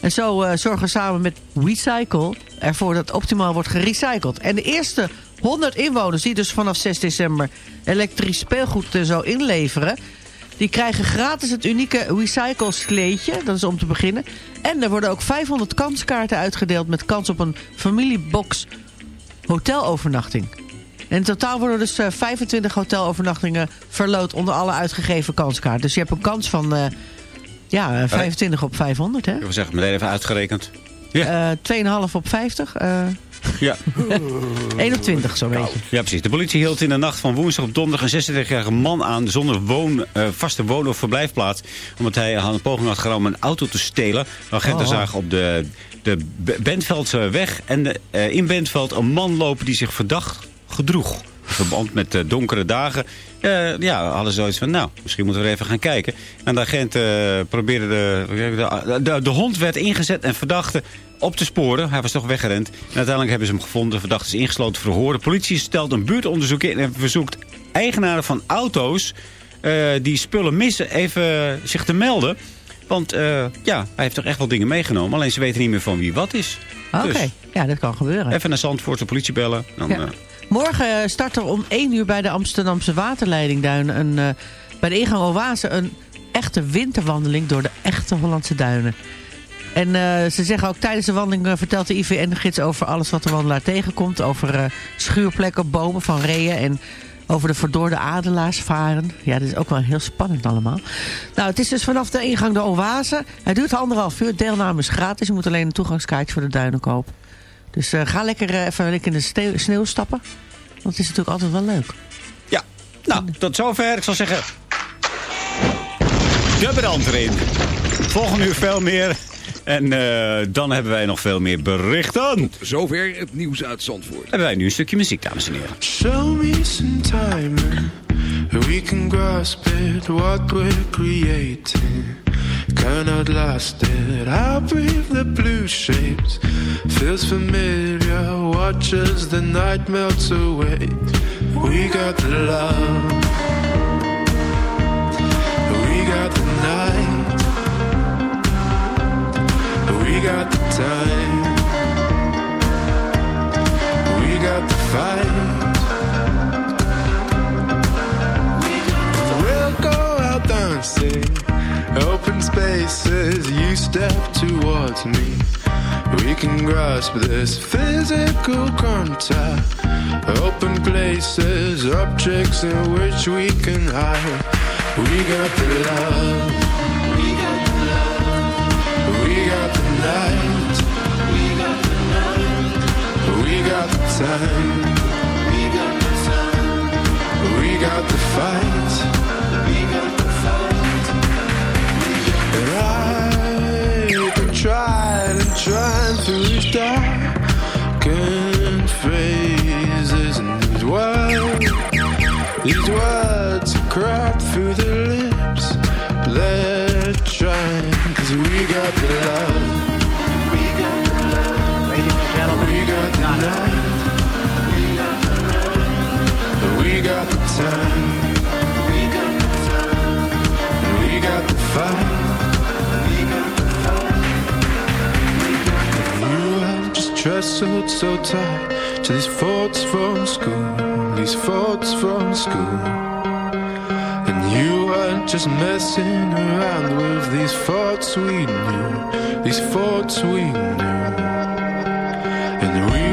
En zo zorgen we samen met Recycle ervoor dat optimaal wordt gerecycled. En de eerste 100 inwoners die dus vanaf 6 december elektrisch speelgoed zo inleveren... die krijgen gratis het unieke Recycle sleetje. Dat is om te beginnen. En er worden ook 500 kanskaarten uitgedeeld met kans op een familiebox hotelovernachting. En in totaal worden dus eh, 25 hotelovernachtingen verloot onder alle uitgegeven kanskaarten. Dus je hebt een kans van eh, ja, eh, 25 op 500, hè? Ik wil zeggen, meteen even uitgerekend. Ja. Eh 2,5 op 50. eh Ja. 1 op 20, zo'n beetje. ja, precies. De politie hield in de nacht van woensdag op donderdag een 36-jarige man aan zonder woon, eh, vaste woon- of verblijfplaats. Omdat hij aan een poging had gedaan om een auto te stelen. De agenten Oh, zagen op de, de B- Bentvelse weg en de, in Bentveld een man lopen die zich verdacht gedroeg. In verband met de donkere dagen eh, ja, hadden ze zoiets van, nou, misschien moeten we er even gaan kijken. En de agent eh, probeerde de, de, de, de hond werd ingezet en verdachte op te sporen. Hij was toch weggerend. En uiteindelijk hebben ze hem gevonden. De verdachte is ingesloten voor De politie stelt een buurtonderzoek in en verzoekt eigenaren van auto's eh, die spullen missen even zich te melden. Want eh, ja, hij heeft toch echt wel dingen meegenomen. Alleen ze weten niet meer van wie wat is. Oké, Dus ja, dat kan gebeuren. even naar Zandvoort, de politie bellen. Dan, Ja. eh, Morgen start er om 1 uur bij de Amsterdamse waterleidingduinen... Een, bij de ingang Oase een echte winterwandeling door de echte Hollandse duinen. En eh, ze zeggen ook tijdens de wandeling eh, vertelt de IVN-gids over alles wat de wandelaar tegenkomt. Over eh, schuurplekken, bomen van reeën en over de verdorde adelaars varen. Ja, dat is ook wel heel spannend allemaal. Nou, het is dus vanaf de ingang de Oase. Het duurt anderhalf uur. Deelname is gratis. Je moet alleen een toegangskaartje voor de duinen kopen. Dus ga lekker even lekker in de sneeuw stappen. Want het is natuurlijk altijd wel leuk. Ja, nou, tot zover. Ik zal zeggen... De erin. Volgende uur veel meer. En eh, dan hebben wij nog veel meer berichten. Zover het nieuws uit Zandvoort. Hebben wij nu een stukje muziek, dames en heren. Show me some time we can grasp it what we're creating. Cannot last it. I'll breathe the blue shapes. Feels familiar. Watch as the night melts away. We got the love. Got the time. We got the fight. We'll go out dancing, open spaces. You step towards me. We can grasp this physical contact. Open places, objects in which we can hide. We got the love. Got the time. We got the time. We got the fight. We got the fight. And I could try and try through these darkened phrases and these words. These words crept through the lips. They're trying, cause we got the love. We got the love. Ladies and gentlemen, we got the night. Trestled so tight to these thoughts from school. These thoughts from school. And you weren't just messing around with these thoughts we knew, these thoughts we knew. And we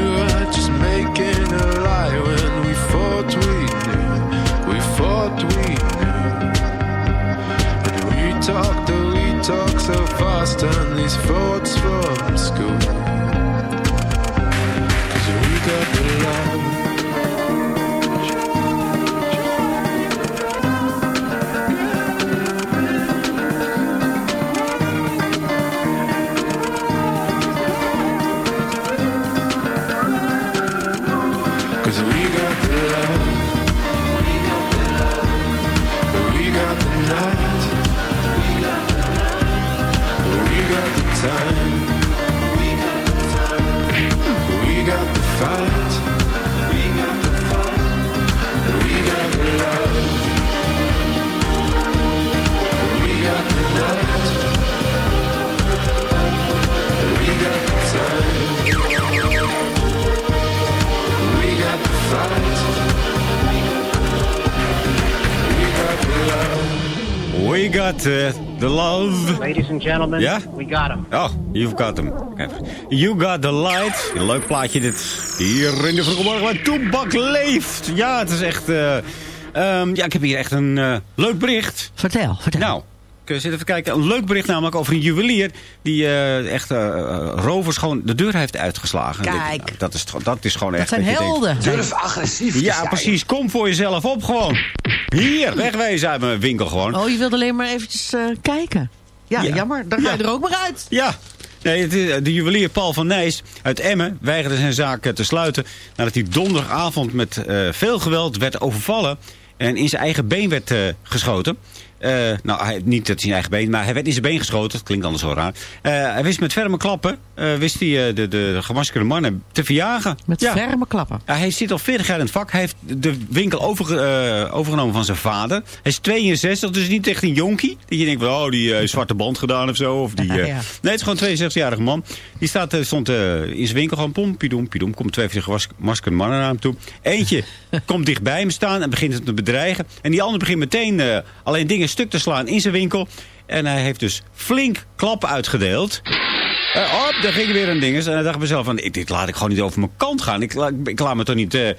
And talked, oh, we talk so fast on these thoughts from school. Cause we got the love. We got uh, the love. Ladies and gentlemen, Ja? we got him. Oh, you've got them. You got the light. Leuk plaatje dit. Hier in de vroege morgen waar Toebak leeft. Ja, het is echt... eh, ehm, ja, ik heb hier echt een eh, leuk bericht. Vertel, vertel. Nou, ik zit even kijken. Een leuk bericht namelijk over een juwelier... die eh, echt rovers gewoon de deur heeft uitgeslagen. Kijk. Dit- dat, is, dat is gewoon Dat echt... zijn je denkt- helden. Durf agressief te Ja, zijn. precies. Kom voor jezelf op gewoon. Hier, wegwezen uit mijn winkel gewoon. Oh, je wilde alleen maar eventjes eh, kijken. Ja, Ja. jammer. Dan ga je Ja. er ook maar uit. Ja. Nee, de juwelier Paul van Nijs uit Emmen weigerde zijn zaak eh, te sluiten... nadat hij donderdagavond met eh, veel geweld werd overvallen... en in zijn eigen been werd eh, geschoten. Eh, nou, hij, niet dat hij zijn eigen been, maar hij werd in zijn been geschoten. Dat klinkt anders zo raar. Eh, hij wist met ferme klappen, eh, wist hij de, de gemaskerde mannen te verjagen. Met Ja. ferme klappen. Hij zit al 40 jaar in het vak. Hij heeft de winkel overge- overgenomen van zijn vader. Hij is 62, dus niet echt een jonkie. Dat je denkt, van, oh, die zwarte band gedaan of zo. Of die, <laughs> Ja. Nee, het is gewoon een 62-jarige man. Die staat, stond in zijn winkel gewoon pompidoem, pidoem. Komt twee van zijn gemaskerde mannen naar hem toe. Eentje <laughs> komt dicht bij hem staan en begint hem te bedreigen. En die andere begint meteen alleen dingen stuk te slaan in zijn winkel. En hij heeft dus flink klappen uitgedeeld. Eh, oh, daar ging weer een ding. En hij dacht bij mezelf van, ik- dit laat ik gewoon niet over mijn kant gaan. Ik, ik laat me toch niet... eh, in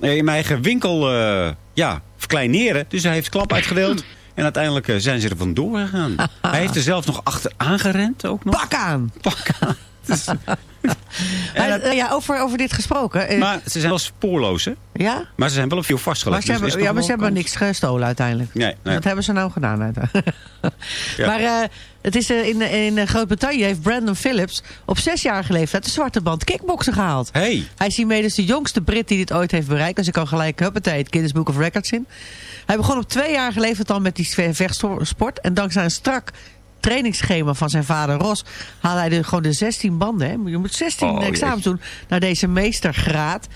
mijn eigen winkel eh, ja, verkleineren. Dus hij heeft klap uitgedeeld. <laughs> En uiteindelijk zijn ze er vandoor gegaan. hij heeft er zelf nog achteraan gerend ook nog. Pak aan! Pak aan. Dus- <laughs> Maar, eh, ja, over, over dit gesproken. eh, maar ze zijn wel spoorloos, hè? ja? Maar ze zijn wel op veel Maar vastgelegd. ze dus hebben, ja, maar ze hebben niks gestolen uiteindelijk. Nee, nee. Wat hebben ze nou gedaan uiteindelijk? Ja. Maar eh, het is, in, in Groot-Brittannië heeft Brandon Phillips op zesjarige leeftijd de zwarte band kickboksen gehaald. Hey. Hij is hiermee dus de jongste Brit die dit ooit heeft bereikt. Dus ik kan gelijk huppatee het Guinness Book of Records in. Hij begon op tweejarige leeftijd al met die ve- vechtsport. En dankzij een strak trainingsschema van zijn vader Ros... haalde hij de, gewoon de 16 banden. Hè. Je moet 16 Oh, examens doen naar deze meestergraad.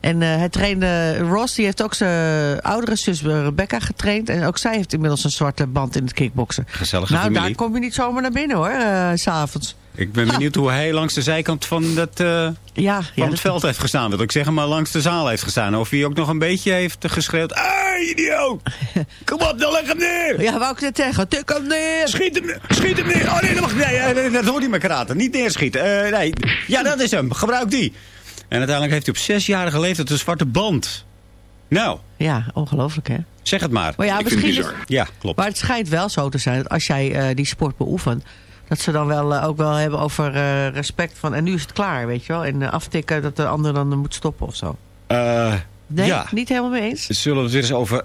En eh, hij trainde, Ross die heeft ook zijn oudere zus eh, Rebecca getraind. En ook zij heeft inmiddels een zwarte band in het kickboksen. Gezellige nou, familie. daar kom je niet zomaar naar binnen hoor, eh, s s'avonds. Ik ben benieuwd hoe hij langs de zijkant van, dat, eh, Ja, van ja, het dat- veld heeft gestaan. Wil ik zeggen, maar langs de zaal heeft gestaan. Of hij ook nog een beetje heeft geschreeuwd. Hey, idioot! <laughs> Kom op, dan leg hem neer! Ja, wou ik net zeggen. Tik hem neer! Schiet hem, schiet hem neer! Oh nee, dat mag nee, nee, nee, dat hoort niet meer kraten. Niet neerschieten. Eh, nee. Ja, dat is hem. Gebruik die. En uiteindelijk heeft hij op zesjarige leeftijd een zwarte band. Nou, Ja, ongelooflijk hè. zeg het maar. Maar ja, Ik vind het misschien bizar. Ja, klopt. Maar het schijnt wel zo te zijn dat als jij eh, die sport beoefent... dat ze dan wel eh, ook wel hebben over eh, respect van... en nu is het klaar, weet je wel. En eh, aftikken dat de ander dan moet stoppen of zo. Eh, Nee, ja. niet helemaal mee eens? Zullen we het eens over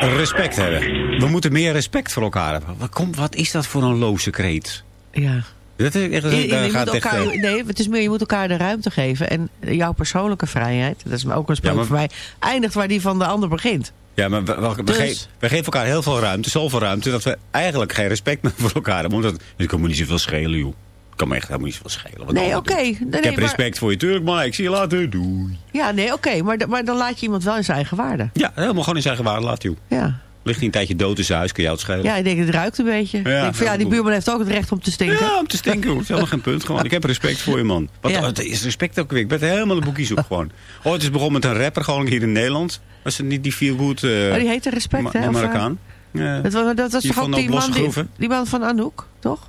respect hebben? We moeten meer respect voor elkaar hebben. Wat, komt, wat is dat voor een loze kreet? Ja. Dat is echt, Je, gaat echt, elkaar, eh, nee, het is meer, je moet elkaar de ruimte geven. En jouw persoonlijke vrijheid, dat is ook een spreuk Ja, maar- voor mij... eindigt waar die van de ander begint. Ja, maar we, we, we Dus- we geven elkaar heel veel ruimte, zoveel ruimte... dat we eigenlijk geen respect meer voor elkaar hebben. Want dat, het kan me niet zoveel schelen, joh. Het kan me echt helemaal niet zoveel schelen. Nee, oké. Nee, ik heb maar- respect voor je, tuurlijk, maar ik zie je later. Doei. Ja, nee, oké. maar, maar dan laat je iemand wel in zijn eigen waarde. Ja, helemaal gewoon in zijn eigen waarde laten, joh. Ja. Ligt hij een tijdje dood in zijn huis, kun je het schelen. Ja, ik denk, het ruikt een beetje. ik denk van, ja, heel die buurman heeft ook het recht om te stinken. Ja, om te stinken. Het is helemaal geen punt. Gewoon. <laughs> Ik heb respect voor je, man. Wat Ja. is respect ook weer? Ik ben helemaal de boekjes op gewoon. Oh, het is begonnen met een rapper gewoon hier in Nederland. Was het niet die feel good eh Oh, die heette Respect, Ma- hè? Marokkaan? Ja. Dat was, dat was Die toch ook die man, die, man van Anouk, toch?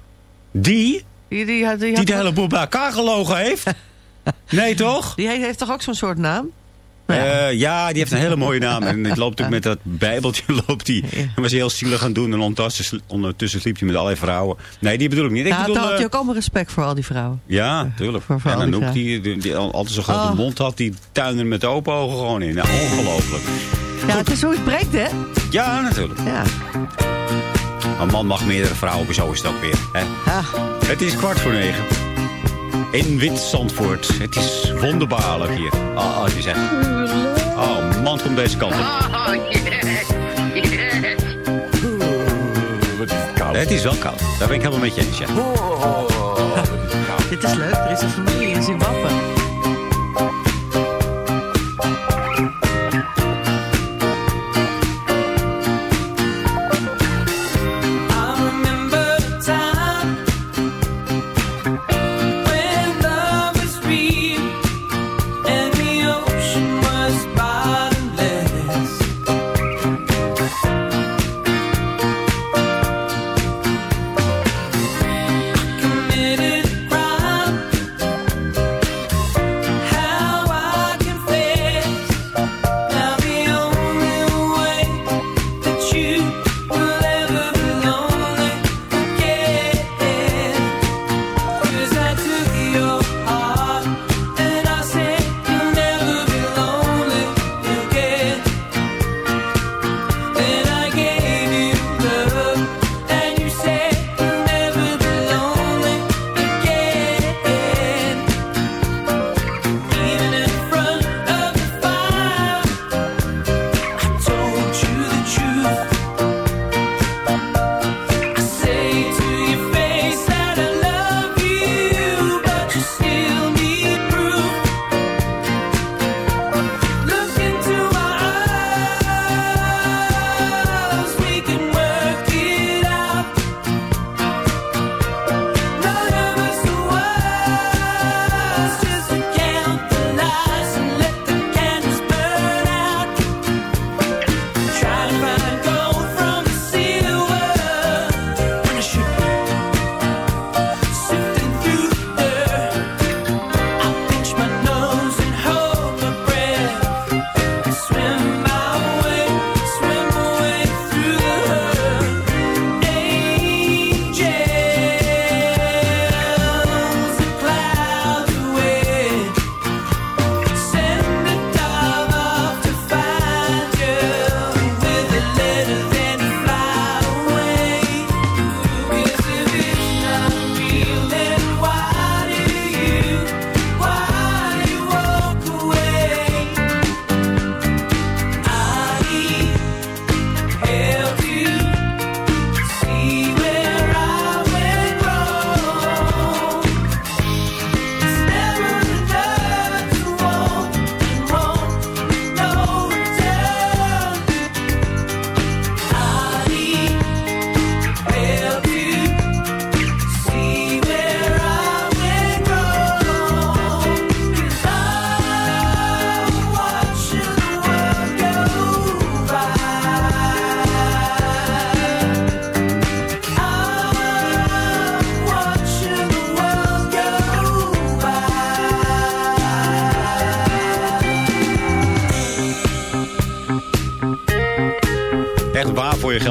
Die? Die, die, die, Die de hele boel bij elkaar gelogen heeft? <laughs> Nee, toch? die heeft, heeft toch ook zo'n soort naam? Ja. ja, die heeft een hele mooie naam. En die loopt ook met dat bijbeltje. <laughs> Loopt die. En was hij heel zielig gaan doen. En ondertussen, ondertussen sliep hij met allerlei vrouwen. Nee, die bedoel ik niet. Ik Ja, bedoel, dan had eh, hij ook allemaal respect voor al die vrouwen. Ja, tuurlijk. voor al en die Anouk, vrouwen. die, die, die al- altijd zo'n grote Oh. mond had, die tuinde met de open ogen gewoon in. Nou, ongelooflijk. Ja, het is hoe het breekt, hè? Ja, natuurlijk. Ja. Een man mag meerdere vrouwen, zo is het ook weer. Hè? Ah, Het is kwart voor negen. In wit Zandvoort. Het is wonderbaarlijk hier. Ah, ah, het is echt... Oh, man, komt deze kant op. Het is wel koud. Daar ben ik helemaal met je eens, ja. <laughs> dit is leuk. Er is een familie in Zimbabwe.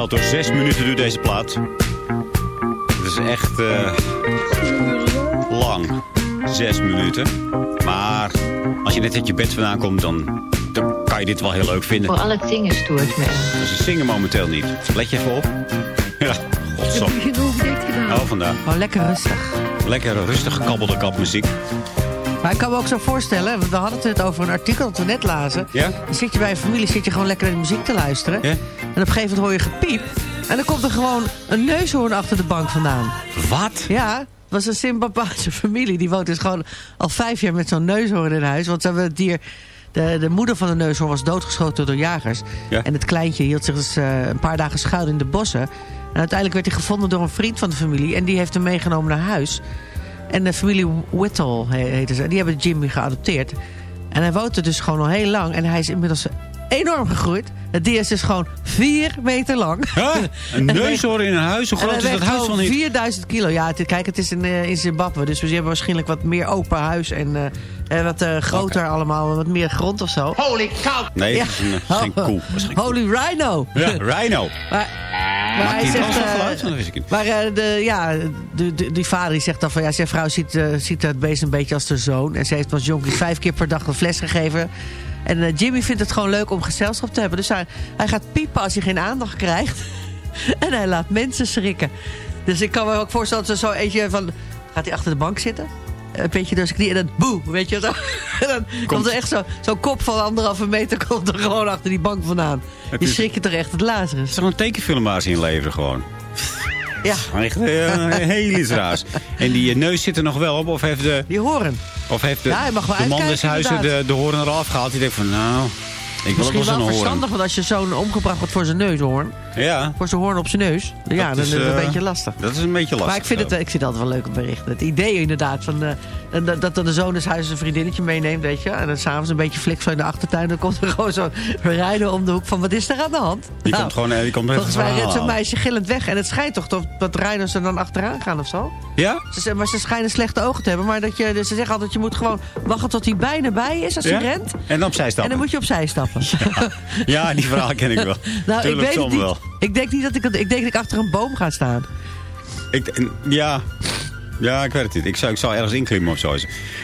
Door. Zes minuten duurt deze plaat. Het is echt eh, lang. Zes minuten. Maar als je net uit je bed vandaan komt, dan, dan kan je dit wel heel leuk vinden. Voor al het zingen stoort me. Ze zingen momenteel niet. Let je even op. <laughs> Ja, godsam. Oh, vandaar. Oh, lekker rustig. Lekker rustig gekabbelde kapmuziek. Maar ik kan me ook zo voorstellen, we hadden het net over een artikel dat we net lazen. Ja? Dan zit je bij een familie, zit je gewoon lekker naar de muziek te luisteren. Ja? En op een gegeven moment hoor je gepiep. En dan komt er gewoon een neushoorn achter de bank vandaan. Wat? Ja, het was een Zimbabweanse familie. Die woont dus gewoon al vijf jaar met zo'n neushoorn in huis. Want ze hebben het dier... De, de moeder van de neushoorn was doodgeschoten door jagers. Ja. En het kleintje hield zich dus eh, een paar dagen schuil in de bossen. En uiteindelijk werd hij gevonden door een vriend van de familie. En die heeft hem meegenomen naar huis. En de familie Whittle he- heette ze. Die hebben Jimmy geadopteerd. En hij woont er dus gewoon al heel lang. En hij is inmiddels enorm gegroeid. Het dier is gewoon vier meter lang. Huh? <laughs> Een neushoorn in een huis? Hoe groot is dat huis van niet? 4000 kilo. Ja, het- kijk, het is in, eh, in Zimbabwe. Dus we hebben waarschijnlijk wat meer open huis. En, eh, en wat eh, groter allemaal. Wat meer grond of zo. Holy cow! Nee, Ja. het is een, geen koe. Dat is geen koe. Holy Rhino. Ja, Rhino. Maar, maar Maakt hij die zegt... dan eh, geluid? Dat wist ik niet. maar eh, de, ja, de, de- die vader die zegt dan van... Ja, zijn vrouw ziet, eh, ziet het beest een beetje als de zoon. En ze heeft als jonkie vijf keer per dag een fles gegeven. En eh, Jimmy vindt het gewoon leuk om gezelschap te hebben. Dus hij, hij gaat piepen als hij geen aandacht krijgt. <laughs> en hij laat mensen schrikken. Dus ik kan me ook voorstellen dat ze zo eentje van... Gaat hij achter de bank zitten? Een beetje door zijn knie en dan boe, weet je zo. <laughs> En dan komt, er echt zo- zo'n kop van anderhalve meter <laughs> komt er gewoon achter die bank vandaan. Het Je is- schrik je toch echt het Lazarus. Het is een tekenfilm waar ze in leven gewoon. Ja. Echt eh, <laughs> heel iets raars. En die eh, neus zit er nog wel op? Of heeft de, Die horen. of heeft de, Ja, hij mag wel de man des huizen de, de hoorn eraf gehaald? Die denkt van, nou, ik wil ook wel wel hoorn. verstandig, want als je zo'n omgebracht wordt voor zijn neushoorn... Ja, voor zijn hoorn op zijn neus... ja, Dat dan is, het een eh, beetje lastig. dat is een beetje lastig. Maar ik vind, het, ik vind het altijd wel leuke berichten. Het idee inderdaad van... eh, dat, dan de zoon des huizes een vriendinnetje meeneemt, weet je. En dan s'avonds een beetje flik zo in de achtertuin. Dan komt er gewoon zo'n rijden om de hoek van... Wat is er aan de hand? Die Nou, komt gewoon eh, die komt Volgens mij rent zo'n aan. meisje gillend weg. En het schijnt toch dat, dat rijders er dan achteraan gaan of zo? Ja? Ze, maar ze schijnen slechte ogen te hebben. Maar dat je, dus ze zeggen altijd, je moet gewoon wachten tot hij bijna bij is als Ja? hij rent. En dan opzij En stappen. dan moet je opzij stappen. Ja, die verhaal ken ik wel. <laughs> nou, ik Tuurlijk, weet het niet. wel. Ik denk niet dat ik, ik denk dat ik achter een boom ga staan. Ik, ja. ja, ik weet het niet. Ik zou, ik zou ergens inklimmen of zo.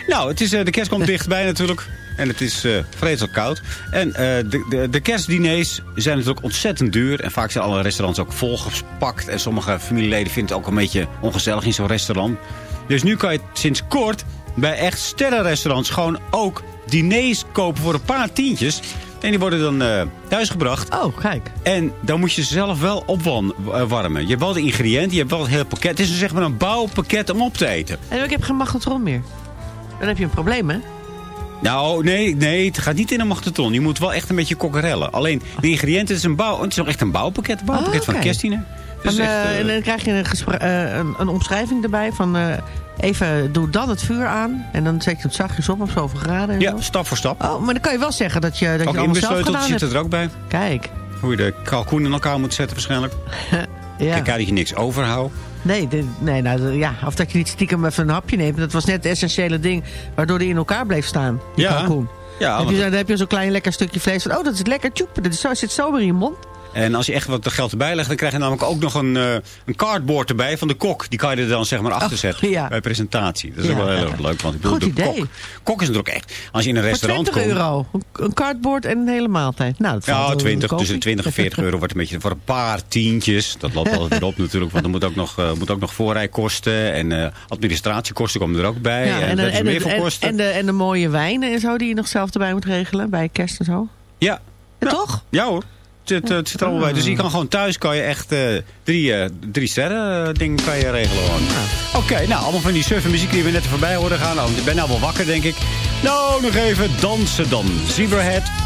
Nou, het is, eh, de kerst komt dichtbij natuurlijk. En het is eh vreselijk koud. En eh, de, de, de kerstdiners zijn natuurlijk ontzettend duur. En vaak zijn alle restaurants ook volgepakt. En sommige familieleden vinden het ook een beetje ongezellig in zo'n restaurant. Dus nu kan je sinds kort bij echt sterrenrestaurants gewoon ook diners kopen voor een paar tientjes. En die worden dan eh, thuisgebracht. Oh, kijk. En dan moet je zelf wel opwarmen. Je hebt wel de ingrediënten, je hebt wel het hele pakket. Het is dus zeg maar een bouwpakket om op te eten. En ik heb geen magnetron meer. Dan heb je een probleem, hè? Nou, nee, nee, het gaat niet in een magnetron. Je moet wel echt een beetje kokkerellen. Alleen, de ingrediënten, is, een bouw, het is nog echt een bouwpakket. Een bouwpakket Oh, van oké. Kerstdiner. En, echt, eh, eh, en dan krijg je een, eh, een, een omschrijving erbij van... even, doe dan het vuur aan. En dan zet je het zachtjes op op zoveel graden. En ja, zo. stap voor stap. Oh, maar dan kan je wel zeggen dat je, dat je ook allemaal zelf gedaan zit hebt. er ook bij. Kijk. Hoe je de kalkoen in elkaar moet zetten waarschijnlijk. <laughs> Ja. Kijk uit dat je niks overhoudt. Nee, de- nee nou, ja, of dat je niet stiekem even een hapje neemt. Dat was net het essentiële ding waardoor die in elkaar bleef staan. Die Ja. kalkoen. Ja, heb je, dan heb je zo'n klein lekker stukje vlees van... Oh, dat is lekker tjoep. Dat is zo, zit zo weer in je mond. En als je echt wat geld erbij legt, dan krijg je namelijk ook nog een, eh, een cardboard erbij van de kok. Die kan je er dan zeg maar achter zetten ja. bij presentatie. Dat is Ja. ook wel heel erg leuk. Want ik bedoel, Goed de idee. kok, kok is natuurlijk echt... Als je in een restaurant 20 komt... euro. Een, cardboard en een hele maaltijd. Nou, dat Ja, wel 20, goedkoop. tussen 20 en 40 euro wordt een beetje voor een paar tientjes. Dat loopt wel weer op <laughs> natuurlijk, want er moet ook nog, eh, moet ook nog voorrijkosten en eh, administratiekosten komen er ook bij. Ja, en, de- en, meer de- voor en, kosten. en de, en de mooie wijnen en zo die je nog zelf erbij moet regelen. Bij kerst en zo. Ja. toch? Ja hoor. Het zit, eh, het zit er allemaal bij. Dus je kan gewoon thuis kan je echt eh, drie, eh, drie sterren dingen kan je regelen. gewoon. Oké, nou allemaal van die surfen muziek die we net voorbij horen gaan. Nou, ik ben nou wel wakker denk ik. Nou, nog even dansen dan. Zebrahead.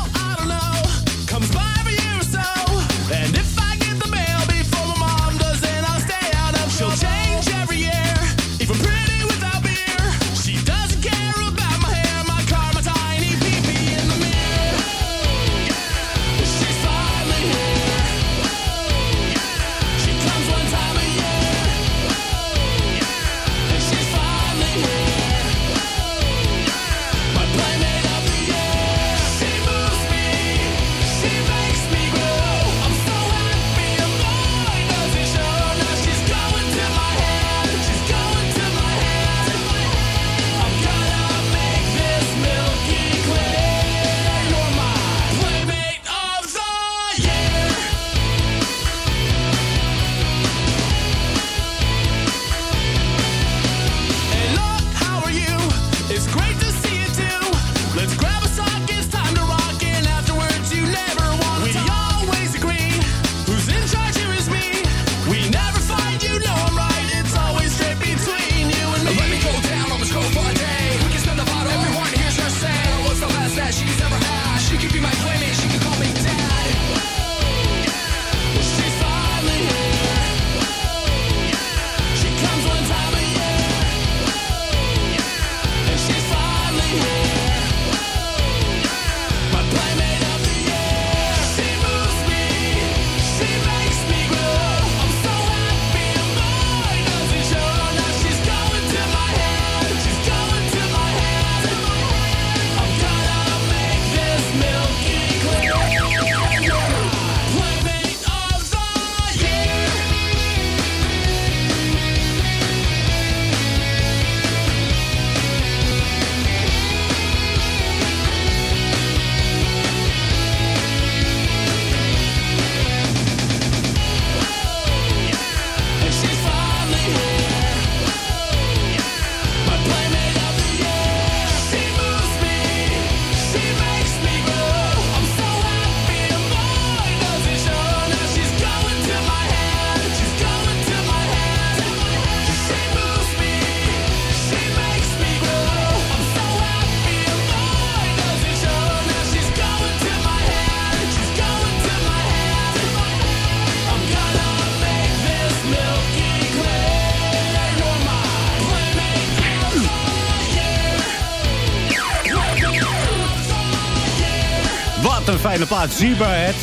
Zebrahead.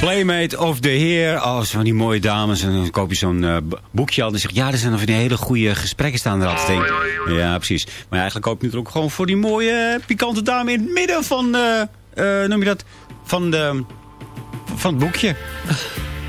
Playmate of the Heer. Oh, zo van die mooie dames. En dan koop je zo'n eh, boekje al. En zeg je, ja, er zijn nog van die hele goede gesprekken staan er altijd in. Ja, precies. Maar eigenlijk koop je het ook gewoon voor die mooie, pikante dame in het midden van, eh, eh, noem je dat, van, de, van het boekje.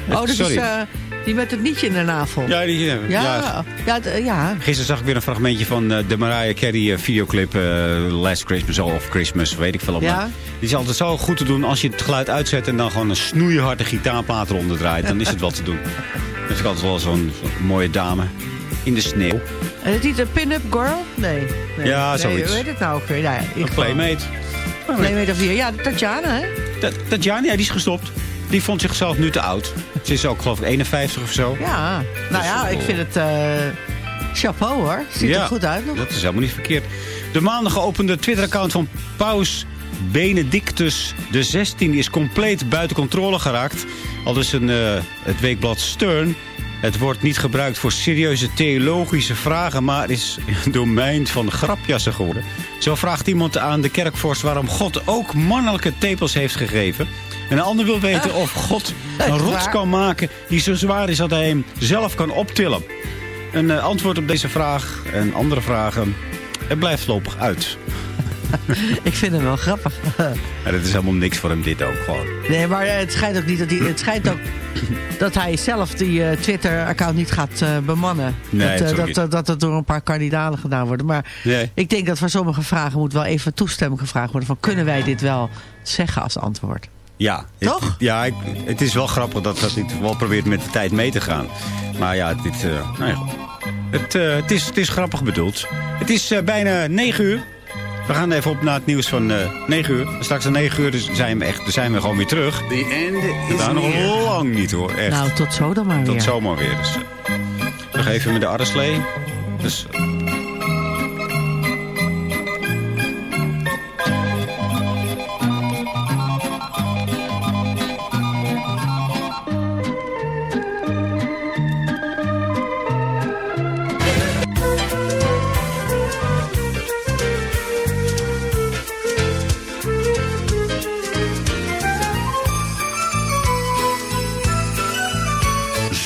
Oh, dat Sorry. is eh, die met het nietje in de navel. Ja, die, ja, Ja, ja. ja, ja. Gisteren zag ik weer een fragmentje van eh, de Mariah Carey eh, videoclip eh, Last Christmas of Christmas, weet ik veel. Ja? Die is altijd zo goed te doen als je het geluid uitzet en dan gewoon een snoeiharde gitaarplaat eronder draait. Dan is het wel te doen. Dat is altijd wel zo'n mooie dame in de sneeuw. En het niet een pin-up girl? Nee. nee. Ja, nee, zoiets. Heet het nou ook weer? Nou, ja, Een playmate. Playmate of Year. Ja, Tatjana, hè? Ta- Tatjana, ja, die is gestopt. Die vond zichzelf nu te oud. Ze is ook geloof ik 51 of zo. Ja. Nou ja, ik vind het... eh, chapeau, hoor. Ziet er goed uit nog. Dat is helemaal niet verkeerd. De maandag geopende Twitter-account van Paus Benedictus XVI is compleet buiten controle geraakt. Al dus een, eh, het weekblad Stern. Het wordt niet gebruikt voor serieuze theologische vragen... maar is een domein van grapjassen geworden. Zo vraagt iemand aan de kerkvorst waarom God ook mannelijke tepels heeft gegeven. En een ander wil weten of God een rots kan maken... die zo zwaar is dat hij hem zelf kan optillen. Een eh, antwoord op deze vraag en andere vragen... het blijft voorlopig uit. <laughs> Ik vind hem wel grappig. <laughs> Ja, dat is helemaal niks voor hem dit ook gewoon. Nee, maar eh, het schijnt ook niet dat hij... Het schijnt ook <laughs> dat hij zelf die eh, Twitter-account niet gaat bemannen. Nee, dat, dat dat, dat, dat het door een paar kardinalen gedaan wordt. Maar Nee. ik denk dat voor sommige vragen moet wel even toestemming gevraagd worden. Van kunnen wij dit wel zeggen als antwoord? Ja. Toch? Het, ja, ik- het is wel grappig dat dat dit wel probeert met de tijd mee te gaan. Maar ja, dit, eh, nou ja, goed. het, eh, het, is, het is grappig bedoeld. Het is eh, bijna 9 uur. We gaan even op naar het nieuws van eh 9 uur. Straks om 9 uur dus zijn we echt, zijn we gewoon weer terug. The end is Daar nog lang niet hoor, echt. Nou, tot zo dan maar weer. Tot zomaar weer. Dus, eh, nog even met de arreslee. Dus,